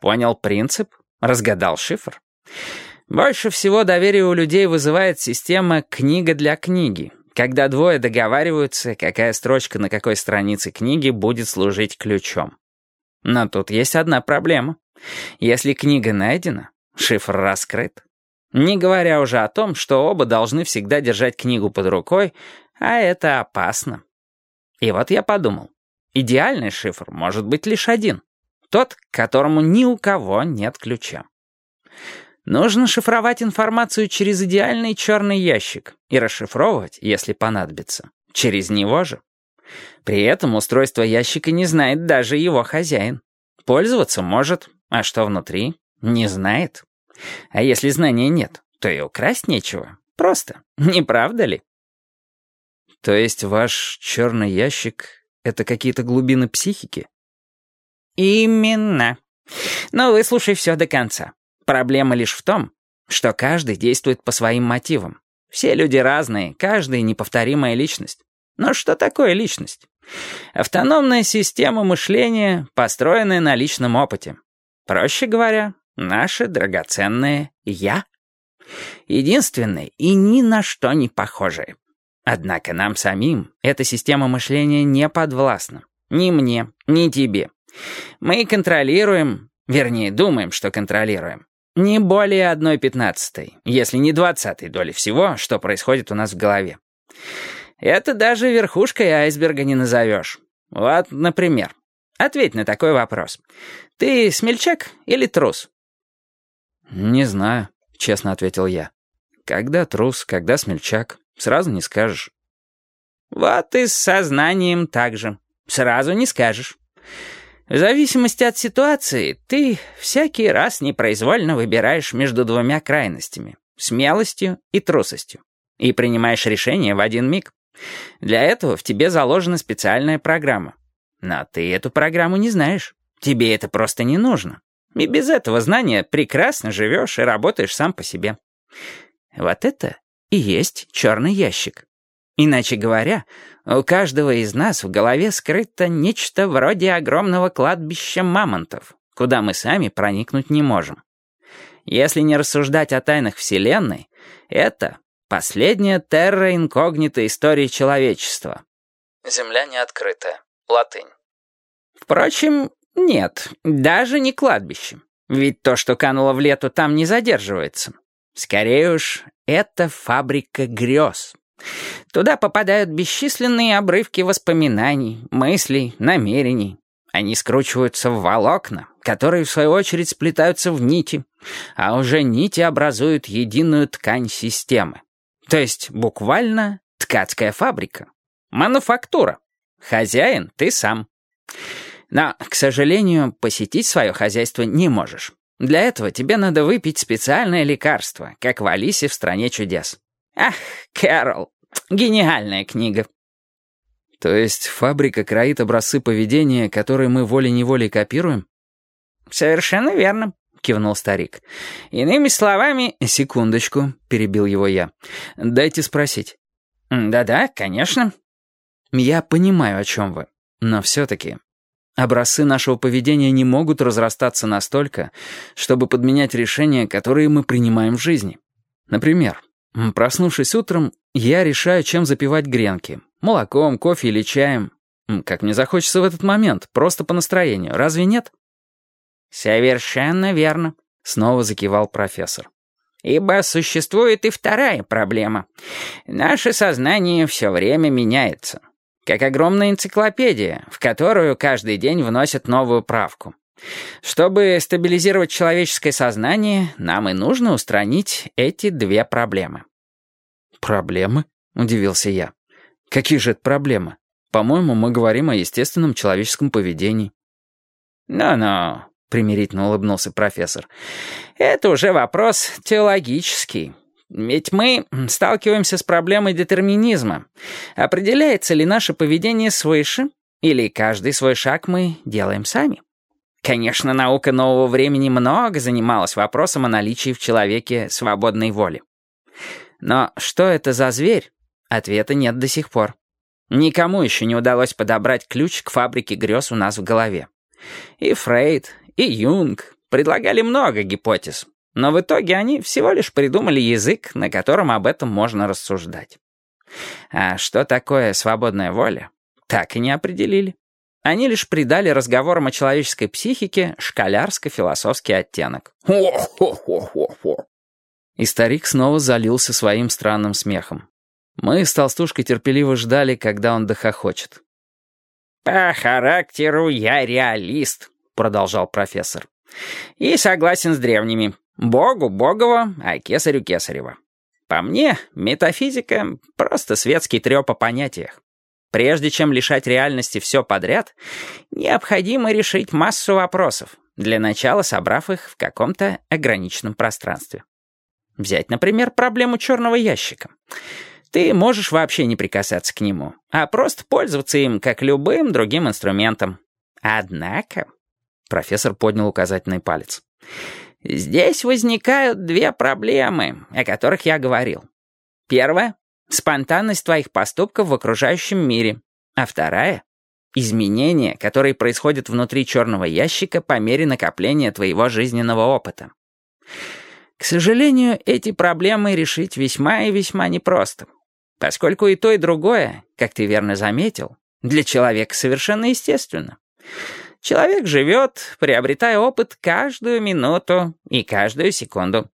Понял принцип? Разгадал шифр? Больше всего доверия у людей вызывает система «книга для книги», когда двое договариваются, какая строчка на какой странице книги будет служить ключом. Но тут есть одна проблема. Если книга найдена, шифр раскрыт. Не говоря уже о том, что оба должны всегда держать книгу под рукой, а это опасно. И вот я подумал, идеальный шифр может быть лишь один. Тот, к которому ни у кого нет ключа. Нужно шифровать информацию через идеальный черный ящик и расшифровывать, если понадобится, через него же. При этом устройство ящика не знает даже его хозяин. Пользоваться может, а что внутри, не знает. А если знания нет, то и украсть нечего. Просто, не правда ли? То есть ваш черный ящик — это какие-то глубины психики? Именно. Но выслушай все до конца. Проблема лишь в том, что каждый действует по своим мотивам. Все люди разные, каждый неповторимая личность. Но что такое личность? Автономная система мышления, построенная на личном опыте. Проще говоря, наше драгоценное «я». Единственное и ни на что не похожее. Однако нам самим эта система мышления не подвластна. Ни мне, ни тебе. Мы контролируем, вернее, думаем, что контролируем, не более одной пятнадцатой, если не двадцатой доли всего, что происходит у нас в голове. Это даже верхушкой айсберга не назовешь. Вот, например, ответь на такой вопрос. Ты смельчак или трус? «Не знаю», — честно ответил я. «Когда трус, когда смельчак, сразу не скажешь». «Вот и с сознанием так же. Сразу не скажешь. В зависимости от ситуации, ты всякий раз непроизвольно выбираешь между двумя крайностями — смелостью и трусостью, и принимаешь решение в один миг. Для этого в тебе заложена специальная программа. Но ты эту программу не знаешь. Тебе это просто не нужно. И без этого знания прекрасно живешь и работаешь сам по себе. Вот это и есть черный ящик. Иначе говоря, у каждого из нас в голове скрыто нечто вроде огромного кладбища мамонтов, куда мы сами проникнуть не можем. Если не рассуждать о тайнах Вселенной, это последняя терра инкогнита истории человечества. Земля не открытая. Латынь. Впрочем, нет, даже не кладбище. Ведь то, что кануло в лету, там не задерживается. Скорее уж, это фабрика грез. Туда попадают бесчисленные обрывки воспоминаний, мыслей, намерений. Они скручиваются в волокна, которые, в свою очередь, сплетаются в нити, а уже нити образуют единую ткань системы. То есть, буквально, ткацкая фабрика. Мануфактура. Хозяин — ты сам. Но, к сожалению, посетить свое хозяйство не можешь. Для этого тебе надо выпить специальное лекарство, как в Алисе в «Стране чудес». Ах, Кэрол, гениальная книга. То есть фабрика кроит образцы поведения, которые мы волей-неволей копируем? Совершенно верно, кивнул старик. Иными словами... Секундочку, перебил его я. Дайте спросить. Да-да, конечно. Я понимаю, о чем вы. Но все-таки Образцы нашего поведения не могут разрастаться настолько, чтобы подменять решения, которые мы принимаем в жизни. Например, проснувшись утром, я решаю, чем запивать гренки. Молоком, кофе или чаем. Как мне захочется в этот момент, просто по настроению, разве нет? «Совершенно верно», — снова закивал профессор. «Ибо существует и вторая проблема. Наше сознание все время меняется как огромная энциклопедия, в которую каждый день вносят новую правку. Чтобы стабилизировать человеческое сознание, нам и нужно устранить эти две проблемы. «Проблемы?» — удивился я. «Какие же это проблемы? По-моему, мы говорим о естественном человеческом поведении». «Ну-ну», — примирительно улыбнулся профессор, — «это уже вопрос теологический. Ведь мы сталкиваемся с проблемой детерминизма. Определяется ли наше поведение свыше, или каждый свой шаг мы делаем сами? Конечно, наука нового времени много занималась вопросом о наличии в человеке свободной воли. Но что это за зверь? Ответа нет до сих пор. Никому еще не удалось подобрать ключ к фабрике грез у нас в голове. И Фрейд, и Юнг, предлагали много гипотез, но в итоге они всего лишь придумали язык, на котором об этом можно рассуждать. А что такое свободная воля, так и не определили. Они лишь придали разговорам о человеческой психике школярско-философский оттенок. Хо-хо-хо-хо-хо. И старик снова залился своим странным смехом. Мы с толстушкой терпеливо ждали, когда он дохохочет. «По характеру я реалист», — продолжал профессор. «И согласен с древними. Богу Богова, а кесарю Кесарева. По мне, метафизика — просто светский трёп о понятиях. Прежде чем лишать реальности все подряд, необходимо решить массу вопросов, для начала собрав их в каком-то ограниченном пространстве. Взять, например, проблему черного ящика. Ты можешь вообще не прикасаться к нему, а просто пользоваться им, как любым другим инструментом. Однако... Профессор поднял указательный палец. Здесь возникают две проблемы, о которых я говорил. Первая спонтанность твоих поступков в окружающем мире, а вторая — изменения, которые происходят внутри черного ящика по мере накопления твоего жизненного опыта. К сожалению, эти проблемы решить весьма и весьма непросто, поскольку и то, и другое, как ты верно заметил, для человека совершенно естественно. Человек живет, приобретая опыт каждую минуту и каждую секунду.